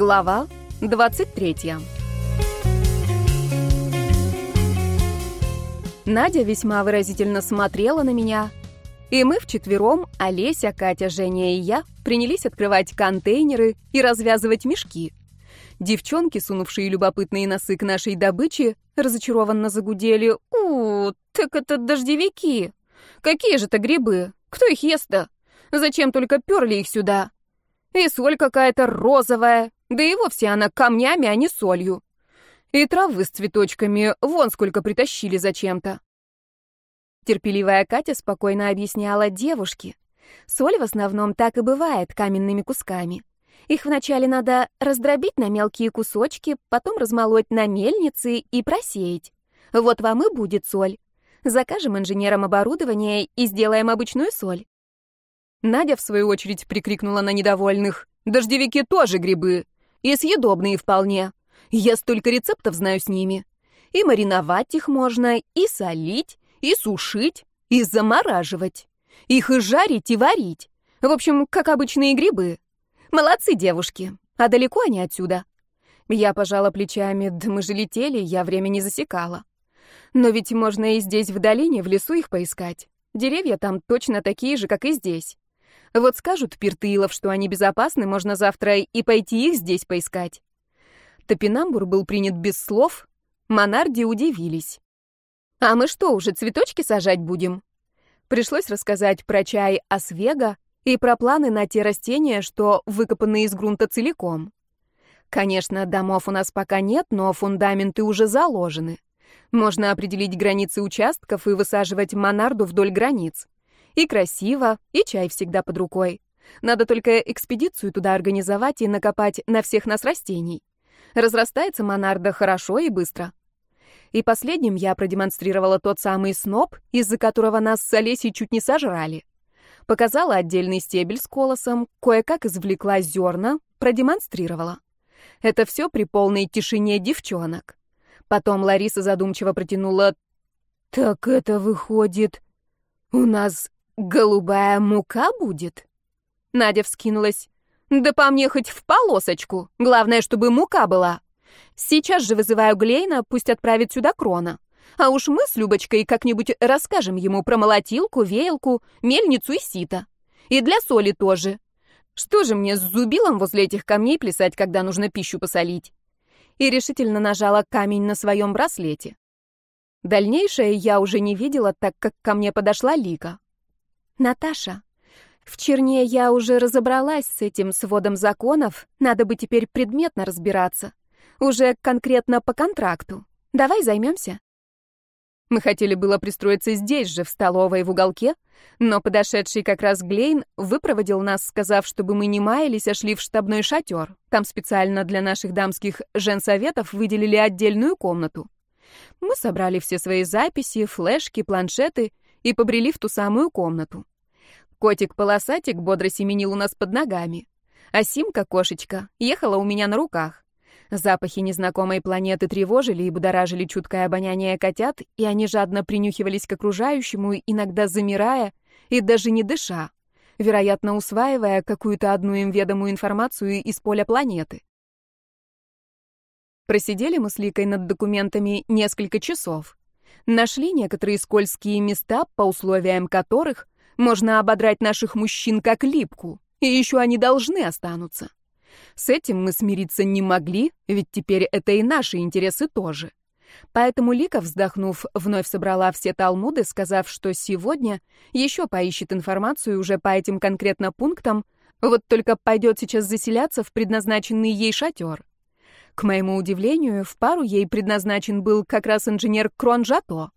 Глава 23 Надя весьма выразительно смотрела на меня, и мы вчетвером, Олеся, Катя, Женя и я, принялись открывать контейнеры и развязывать мешки. Девчонки, сунувшие любопытные носы к нашей добыче, разочарованно загудели. «У, так это дождевики! Какие же это грибы? Кто их ест-то? Зачем только перли их сюда? И соль какая-то розовая, да и вовсе она камнями, а не солью. И травы с цветочками вон сколько притащили зачем-то. Терпеливая Катя спокойно объясняла девушке. Соль в основном так и бывает каменными кусками. Их вначале надо раздробить на мелкие кусочки, потом размолоть на мельнице и просеять. Вот вам и будет соль. Закажем инженерам оборудование и сделаем обычную соль. Надя, в свою очередь, прикрикнула на недовольных. «Дождевики тоже грибы. И съедобные вполне. Я столько рецептов знаю с ними. И мариновать их можно, и солить, и сушить, и замораживать. Их и жарить, и варить. В общем, как обычные грибы. Молодцы, девушки. А далеко они отсюда? Я пожала плечами, да мы же летели, я время не засекала. Но ведь можно и здесь, в долине, в лесу их поискать. Деревья там точно такие же, как и здесь. Вот скажут Пиртыилов, что они безопасны, можно завтра и пойти их здесь поискать. Топинамбур был принят без слов, монарди удивились. «А мы что, уже цветочки сажать будем?» Пришлось рассказать про чай освега и про планы на те растения, что выкопаны из грунта целиком. Конечно, домов у нас пока нет, но фундаменты уже заложены. Можно определить границы участков и высаживать монарду вдоль границ. И красиво, и чай всегда под рукой. Надо только экспедицию туда организовать и накопать на всех нас растений. Разрастается монарда хорошо и быстро. И последним я продемонстрировала тот самый сноп, из-за которого нас с Олесей чуть не сожрали. Показала отдельный стебель с колосом, кое-как извлекла зерна, продемонстрировала. Это все при полной тишине девчонок. Потом Лариса задумчиво протянула «Так это выходит, у нас «Голубая мука будет?» Надя вскинулась. «Да по мне хоть в полосочку. Главное, чтобы мука была. Сейчас же вызываю Глейна, пусть отправит сюда крона. А уж мы с Любочкой как-нибудь расскажем ему про молотилку, веялку, мельницу и сито. И для соли тоже. Что же мне с зубилом возле этих камней плясать, когда нужно пищу посолить?» И решительно нажала камень на своем браслете. Дальнейшее я уже не видела, так как ко мне подошла Лика. Наташа, в черне я уже разобралась с этим сводом законов, надо бы теперь предметно разбираться. Уже конкретно по контракту. Давай займемся. Мы хотели было пристроиться здесь же, в столовой в уголке, но подошедший как раз Глейн выпроводил нас, сказав, чтобы мы не маялись, а шли в штабной шатер. Там специально для наших дамских женсоветов выделили отдельную комнату. Мы собрали все свои записи, флешки, планшеты и побрели в ту самую комнату. Котик-полосатик бодро семенил у нас под ногами, а Симка-кошечка ехала у меня на руках. Запахи незнакомой планеты тревожили и будоражили чуткое обоняние котят, и они жадно принюхивались к окружающему, иногда замирая и даже не дыша, вероятно, усваивая какую-то одну им ведомую информацию из поля планеты. Просидели мы с Ликой над документами несколько часов. Нашли некоторые скользкие места, по условиям которых можно ободрать наших мужчин как липку, и еще они должны останутся. С этим мы смириться не могли, ведь теперь это и наши интересы тоже. Поэтому Лика, вздохнув, вновь собрала все талмуды, сказав, что сегодня еще поищет информацию уже по этим конкретно пунктам, вот только пойдет сейчас заселяться в предназначенный ей шатер. К моему удивлению, в пару ей предназначен был как раз инженер Кронжато.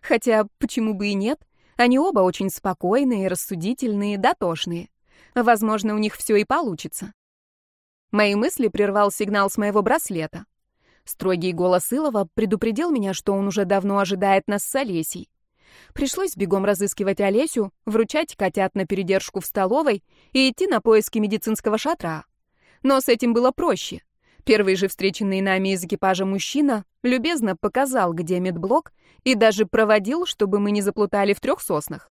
Хотя, почему бы и нет, они оба очень спокойные, рассудительные, дотошные. Возможно, у них все и получится. Мои мысли прервал сигнал с моего браслета. Строгий голос Илова предупредил меня, что он уже давно ожидает нас с Олесей. Пришлось бегом разыскивать Олесю, вручать котят на передержку в столовой и идти на поиски медицинского шатра. Но с этим было проще. Первый же встреченный нами из экипажа мужчина любезно показал, где медблок, и даже проводил, чтобы мы не заплутали в трех соснах.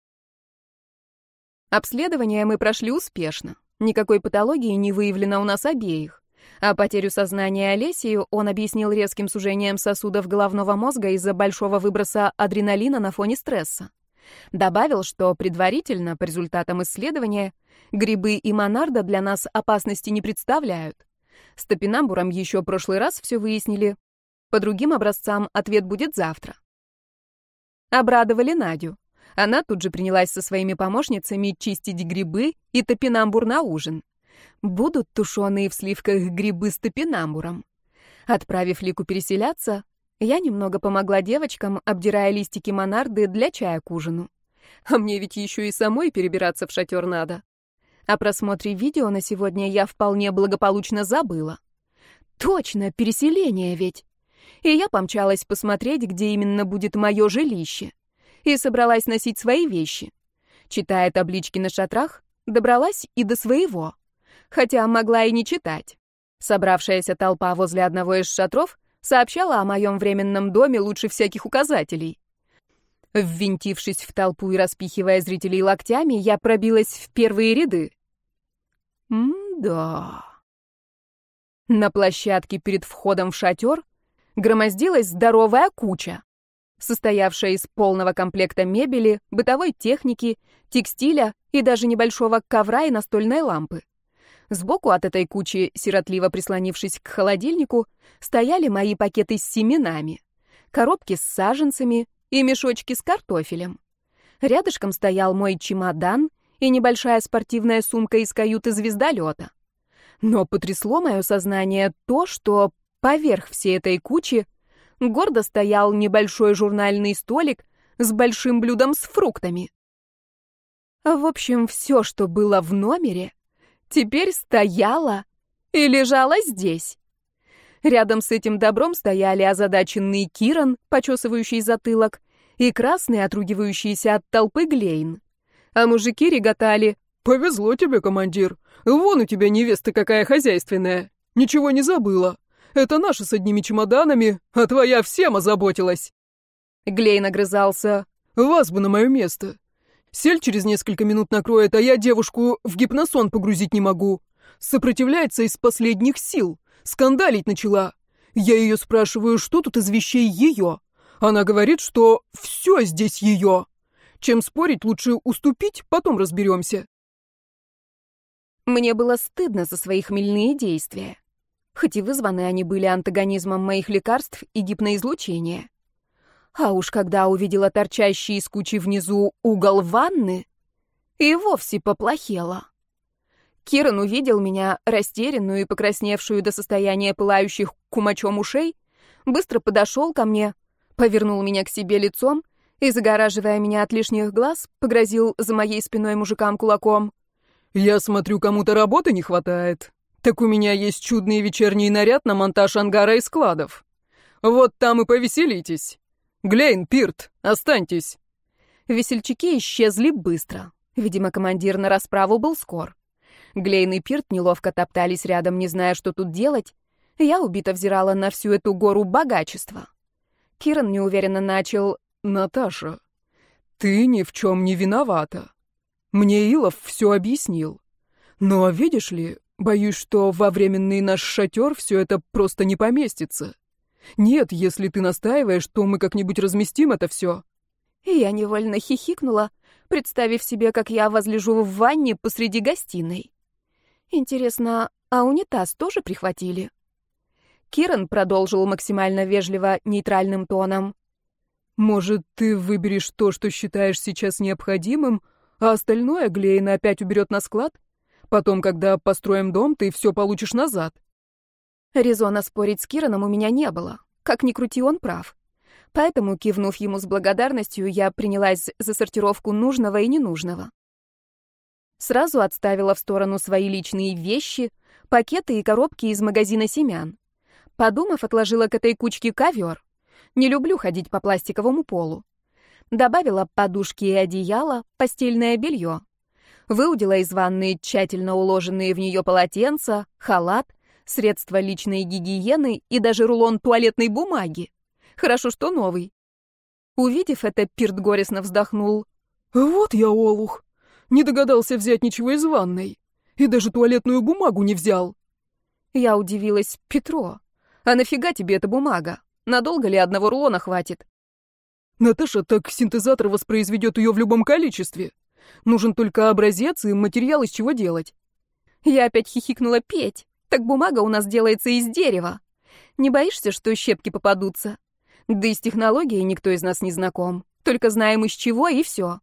Обследование мы прошли успешно. Никакой патологии не выявлено у нас обеих. А потерю сознания Олесию он объяснил резким сужением сосудов головного мозга из-за большого выброса адреналина на фоне стресса. Добавил, что предварительно, по результатам исследования, грибы и монарда для нас опасности не представляют. С топинамбуром еще прошлый раз все выяснили. По другим образцам ответ будет завтра. Обрадовали Надю. Она тут же принялась со своими помощницами чистить грибы и топинамбур на ужин. Будут тушеные в сливках грибы с топинамбуром. Отправив Лику переселяться, я немного помогла девочкам, обдирая листики монарды для чая к ужину. А мне ведь еще и самой перебираться в шатер надо. О просмотре видео на сегодня я вполне благополучно забыла. Точно, переселение ведь. И я помчалась посмотреть, где именно будет мое жилище. И собралась носить свои вещи. Читая таблички на шатрах, добралась и до своего. Хотя могла и не читать. Собравшаяся толпа возле одного из шатров сообщала о моем временном доме лучше всяких указателей. Ввинтившись в толпу и распихивая зрителей локтями, я пробилась в первые ряды. М-да. На площадке перед входом в шатер громоздилась здоровая куча, состоявшая из полного комплекта мебели, бытовой техники, текстиля и даже небольшого ковра и настольной лампы. Сбоку от этой кучи, сиротливо прислонившись к холодильнику, стояли мои пакеты с семенами, коробки с саженцами и мешочки с картофелем. Рядышком стоял мой чемодан и небольшая спортивная сумка из каюты звездолета. Но потрясло мое сознание то, что поверх всей этой кучи гордо стоял небольшой журнальный столик с большим блюдом с фруктами. В общем, все, что было в номере, теперь стояла и лежала здесь. Рядом с этим добром стояли озадаченный Киран, почесывающий затылок, и красный, отругивающийся от толпы Глейн. А мужики реготали. «Повезло тебе, командир. Вон у тебя невеста какая хозяйственная. Ничего не забыла. Это наша с одними чемоданами, а твоя всем озаботилась». Глейн огрызался. «Вас бы на мое место. Сель через несколько минут накроет, а я девушку в гипносон погрузить не могу. Сопротивляется из последних сил. Скандалить начала. Я ее спрашиваю, что тут из вещей ее. Она говорит, что все здесь ее. Чем спорить, лучше уступить, потом разберемся. Мне было стыдно за свои хмельные действия. Хоть и вызваны они были антагонизмом моих лекарств и гипноизлучения. А уж когда увидела торчащий из кучи внизу угол ванны, и вовсе поплохело. Киран увидел меня, растерянную и покрасневшую до состояния пылающих кумачом ушей, быстро подошел ко мне, повернул меня к себе лицом и, загораживая меня от лишних глаз, погрозил за моей спиной мужикам кулаком. «Я смотрю, кому-то работы не хватает. Так у меня есть чудный вечерний наряд на монтаж ангара и складов. Вот там и повеселитесь. Глейн, Пирт, останьтесь». Весельчаки исчезли быстро. Видимо, командир на расправу был скор. Глейн и Пирт неловко топтались рядом, не зная, что тут делать. Я убито взирала на всю эту гору богачества. Киран неуверенно начал «Наташа, ты ни в чем не виновата. Мне Илов все объяснил. Но, видишь ли, боюсь, что во временный наш шатер все это просто не поместится. Нет, если ты настаиваешь, то мы как-нибудь разместим это все». И я невольно хихикнула, представив себе, как я возлежу в ванне посреди гостиной. Интересно, а унитаз тоже прихватили? Киран продолжил максимально вежливо, нейтральным тоном. «Может, ты выберешь то, что считаешь сейчас необходимым, а остальное Глейна опять уберет на склад? Потом, когда построим дом, ты все получишь назад». Резона спорить с Кираном у меня не было. Как ни крути, он прав. Поэтому, кивнув ему с благодарностью, я принялась за сортировку нужного и ненужного. Сразу отставила в сторону свои личные вещи, пакеты и коробки из магазина семян. Подумав, отложила к этой кучке ковер. Не люблю ходить по пластиковому полу. Добавила подушки и одеяло, постельное белье. Выудила из ванны тщательно уложенные в нее полотенца, халат, средства личной гигиены и даже рулон туалетной бумаги. Хорошо, что новый. Увидев это, Пирт горестно вздохнул. «Вот я олух. Не догадался взять ничего из ванной. И даже туалетную бумагу не взял». Я удивилась. «Петро, а нафига тебе эта бумага? Надолго ли одного рулона хватит?» «Наташа, так синтезатор воспроизведет ее в любом количестве. Нужен только образец и материал, из чего делать». Я опять хихикнула Петь. «Так бумага у нас делается из дерева. Не боишься, что щепки попадутся? Да и с технологией никто из нас не знаком. Только знаем из чего, и все».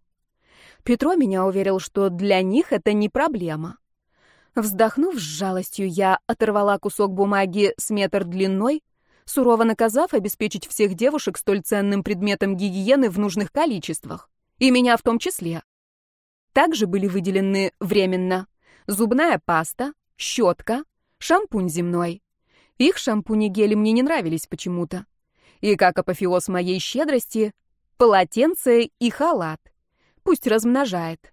Петро меня уверил, что для них это не проблема. Вздохнув с жалостью, я оторвала кусок бумаги с метр длиной, сурово наказав обеспечить всех девушек столь ценным предметом гигиены в нужных количествах, и меня в том числе. Также были выделены временно зубная паста, щетка, шампунь земной. Их шампуни гели мне не нравились почему-то. И как апофеоз моей щедрости, полотенце и халат. Пусть размножает.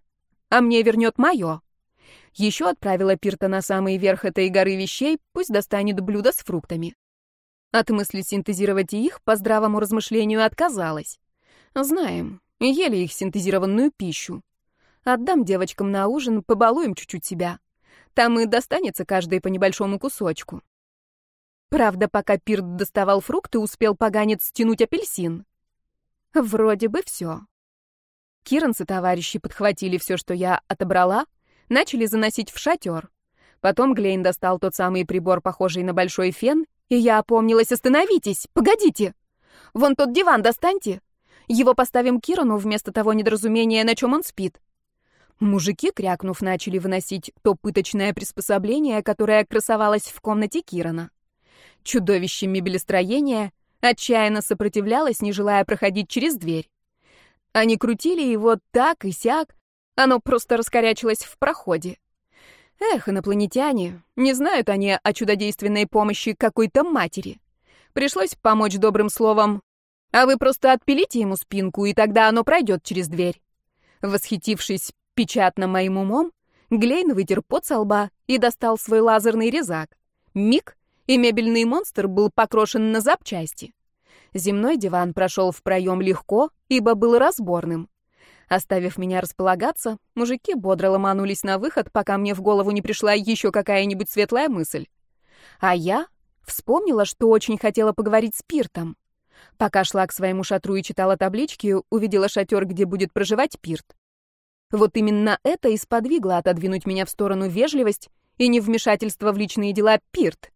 А мне вернет мое. Еще отправила Пирта на самый верх этой горы вещей, пусть достанет блюдо с фруктами. От мысли синтезировать их по здравому размышлению отказалась. Знаем, ели их синтезированную пищу. Отдам девочкам на ужин, побалуем чуть-чуть себя. Там и достанется каждой по небольшому кусочку. Правда, пока Пирт доставал фрукты, успел поганец стянуть апельсин. Вроде бы все. Киранс и товарищи подхватили все, что я отобрала, начали заносить в шатер. Потом Глейн достал тот самый прибор, похожий на большой фен, и я опомнилась. «Остановитесь! Погодите! Вон тот диван достаньте! Его поставим Кирану вместо того недоразумения, на чем он спит». Мужики, крякнув, начали выносить то пыточное приспособление, которое красовалось в комнате Кирана. Чудовище мебелестроения отчаянно сопротивлялось, не желая проходить через дверь. Они крутили его так и сяк, оно просто раскорячилось в проходе. Эх, инопланетяне, не знают они о чудодейственной помощи какой-то матери. Пришлось помочь добрым словом. А вы просто отпилите ему спинку, и тогда оно пройдет через дверь. Восхитившись печатно моим умом, Глейн вытер пот со лба и достал свой лазерный резак. Миг, и мебельный монстр был покрошен на запчасти. Земной диван прошел в проем легко, ибо был разборным. Оставив меня располагаться, мужики бодро ломанулись на выход, пока мне в голову не пришла еще какая-нибудь светлая мысль. А я вспомнила, что очень хотела поговорить с Пиртом. Пока шла к своему шатру и читала таблички, увидела шатер, где будет проживать Пирт. Вот именно это и сподвигло отодвинуть меня в сторону вежливость и невмешательство в личные дела Пирт.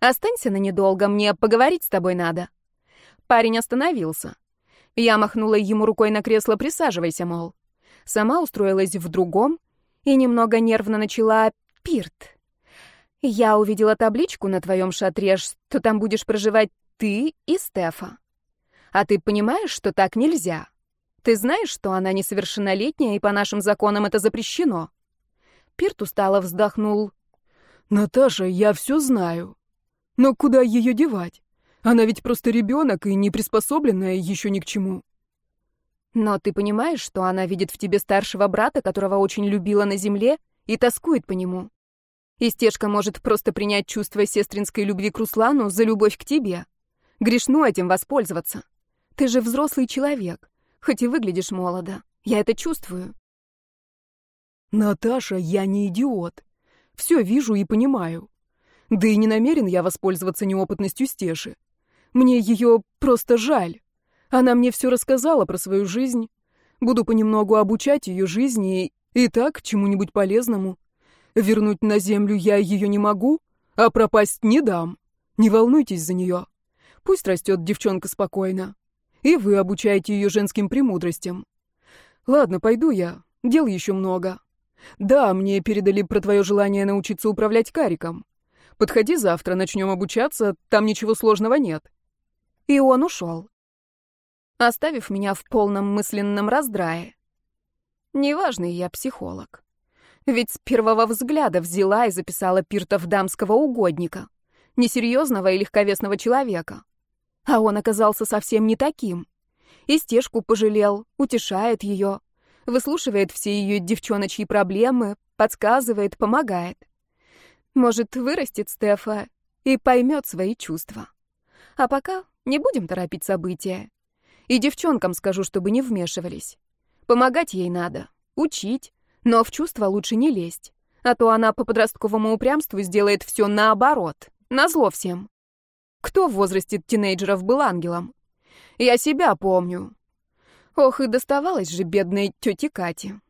Останься на недолго, мне поговорить с тобой надо. Парень остановился. Я махнула ему рукой на кресло, присаживайся, мол. Сама устроилась в другом и немного нервно начала «Пирт». Я увидела табличку на твоем шатре, что там будешь проживать ты и Стефа. А ты понимаешь, что так нельзя? Ты знаешь, что она несовершеннолетняя, и по нашим законам это запрещено?» Пирт устало вздохнул. «Наташа, я все знаю. Но куда ее девать? Она ведь просто ребенок и не приспособленная еще ни к чему». «Но ты понимаешь, что она видит в тебе старшего брата, которого очень любила на земле, и тоскует по нему? Истежка может просто принять чувство сестринской любви к Руслану за любовь к тебе. Грешну этим воспользоваться. Ты же взрослый человек. Хоть и выглядишь молодо. Я это чувствую. Наташа, я не идиот. Все вижу и понимаю. Да и не намерен я воспользоваться неопытностью Стеши. Мне ее просто жаль. Она мне все рассказала про свою жизнь. Буду понемногу обучать ее жизни и так чему-нибудь полезному. Вернуть на землю я ее не могу, а пропасть не дам. Не волнуйтесь за нее. Пусть растет девчонка спокойно. И вы обучаете ее женским премудростям. Ладно, пойду я. Дел еще много. Да, мне передали про твое желание научиться управлять кариком. Подходи завтра, начнем обучаться, там ничего сложного нет. И он ушел, оставив меня в полном мысленном раздрае. Неважный я психолог. Ведь с первого взгляда взяла и записала Пирта в дамского угодника, несерьезного и легковесного человека. А он оказался совсем не таким. И стежку пожалел, утешает ее, выслушивает все ее девчоночьи проблемы, подсказывает, помогает. Может, вырастет Стефа и поймет свои чувства. А пока не будем торопить события. И девчонкам скажу, чтобы не вмешивались. Помогать ей надо, учить, но в чувства лучше не лезть. А то она по подростковому упрямству сделает все наоборот, назло всем. Кто в возрасте тинейджеров был ангелом? Я себя помню. Ох, и доставалось же бедной тете Кате.